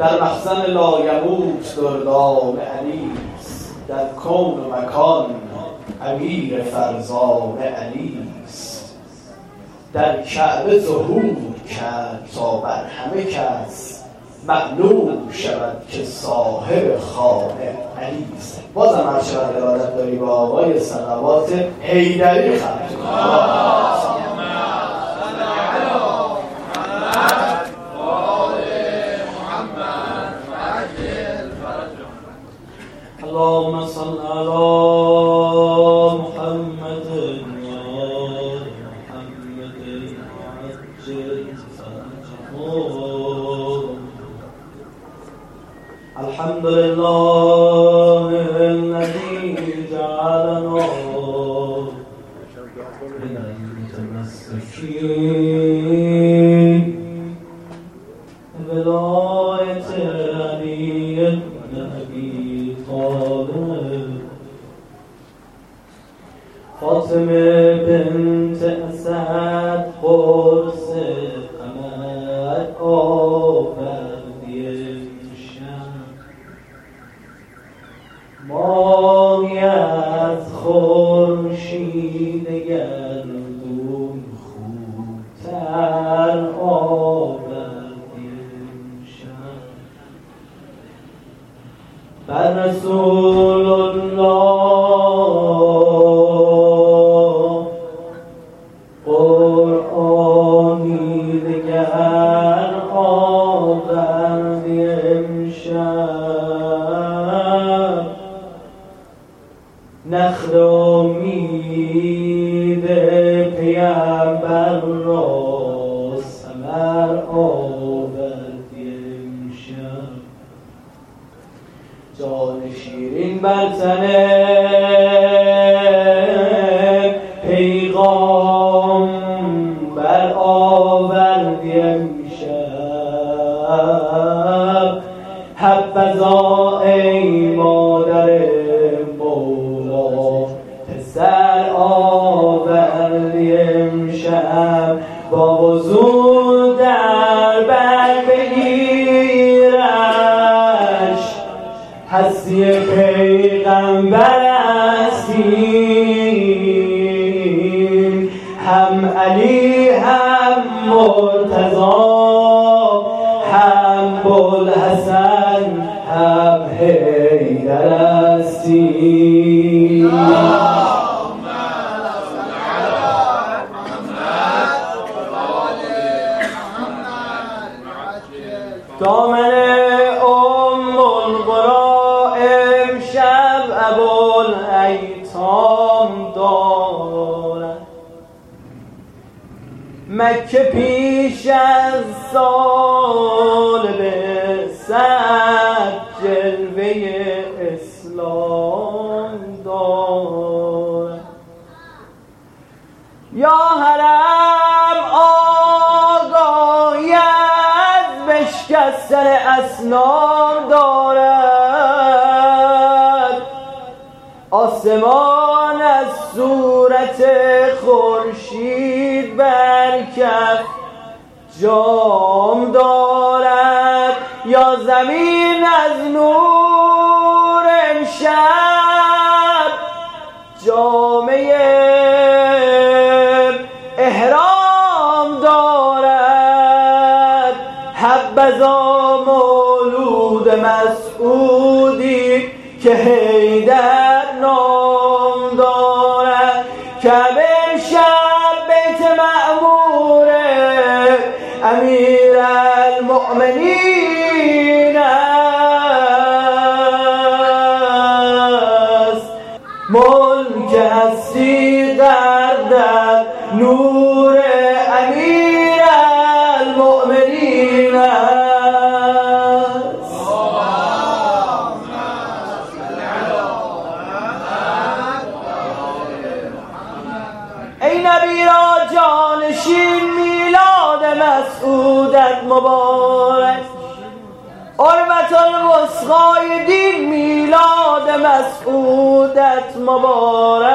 در مخزن لایموت دردان علیست در کون و مکان امیر فرزان علیست در کعبه ظهور کرد تا بر همه کس معلوم شود که صاحب خانه علیست بازم هر چقدر ارادت داری با آقای سلوات حیدری خط اللهم صل على محمد محمد وعجل الحمد لله الذي جعلنا من المتمسكين بولاية علي بنت اسد قرص قمر آوردی امشب ماهی از خورشید گردون خوبتر آوردی امشب بر رسول پیمبر را ثمر آوردی امشب جان شیرین بر تنه پیغمبر هستیم هم علی هم مرتضا هم بلحسن هم حیدر هستیم مکه پیش از سال به صد جلوه اسلام دارد یا حرم آگاهی از بشکستن اسنام دارد. آسمان از صورت خورشید جام دارد یا زمین از نور امشب. جامعه احرام دارد. حبذا مولود مسعودی که حیدر المؤمنین است ملک هستی در نور امیر المؤمنین است. ای نبی را جانشین مسعودت مبارک. حرمت الوسخای دین میلاد مسعودت مبارک.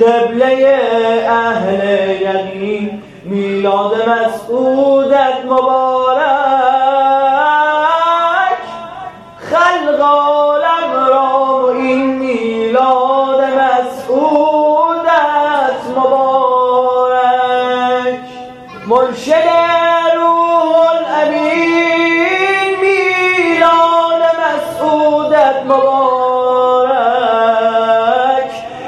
قبله اهل یقین میلاد مسعودت مبارک. خلقا مبارک.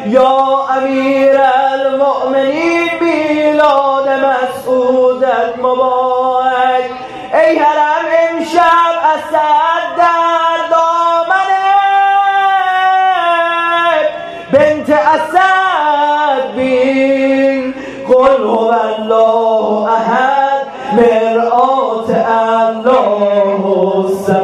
یا امیر المؤمنین میلاد مسعودت مبارک. ای حرم امشب اسد در دامنه. بنت اسد بین. قل هو الله احد مرآت الله الصمد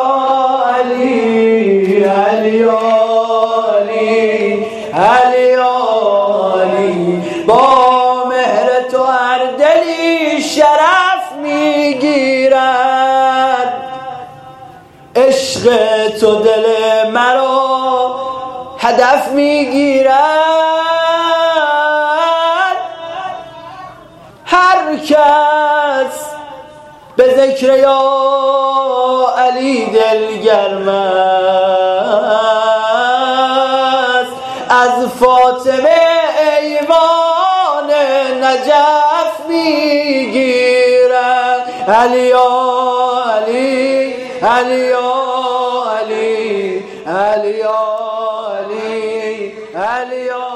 عشق تو دل مرا هدف می‌گیرد. هر کس به ذکر یا علی دلگرم است. از فاطمه ایوان نجف می‌گیرد. علی علی علی علی علی علی علی